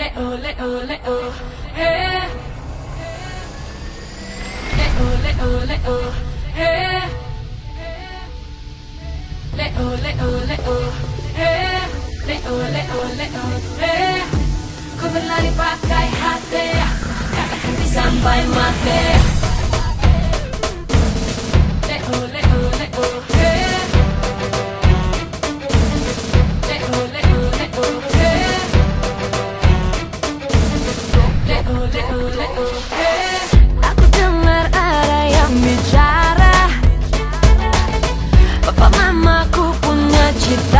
let oh, let oh, let oh, hey. Let oh, let oh, let oh, hey. Let oh, let oh, let oh, hey. Let oh, let oh, let oh, hey. Ku berlari pakai hati, katakan sampai mati. Aku dengar ada yang bicara. Mama aku punya cita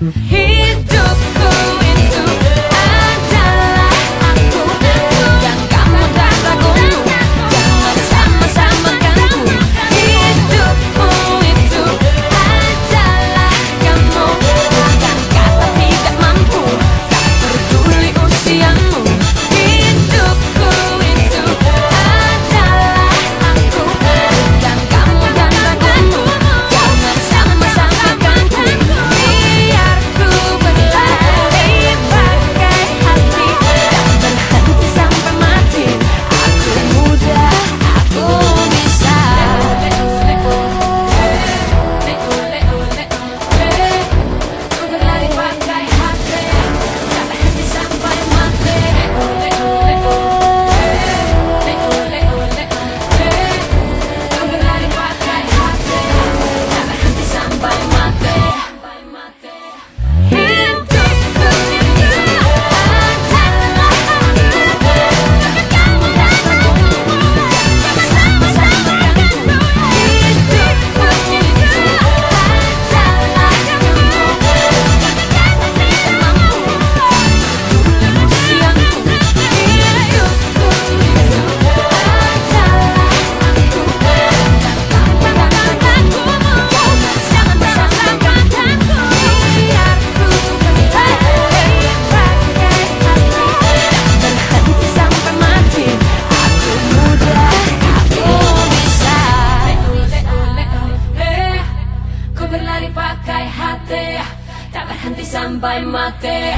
He Trabajante y samba y.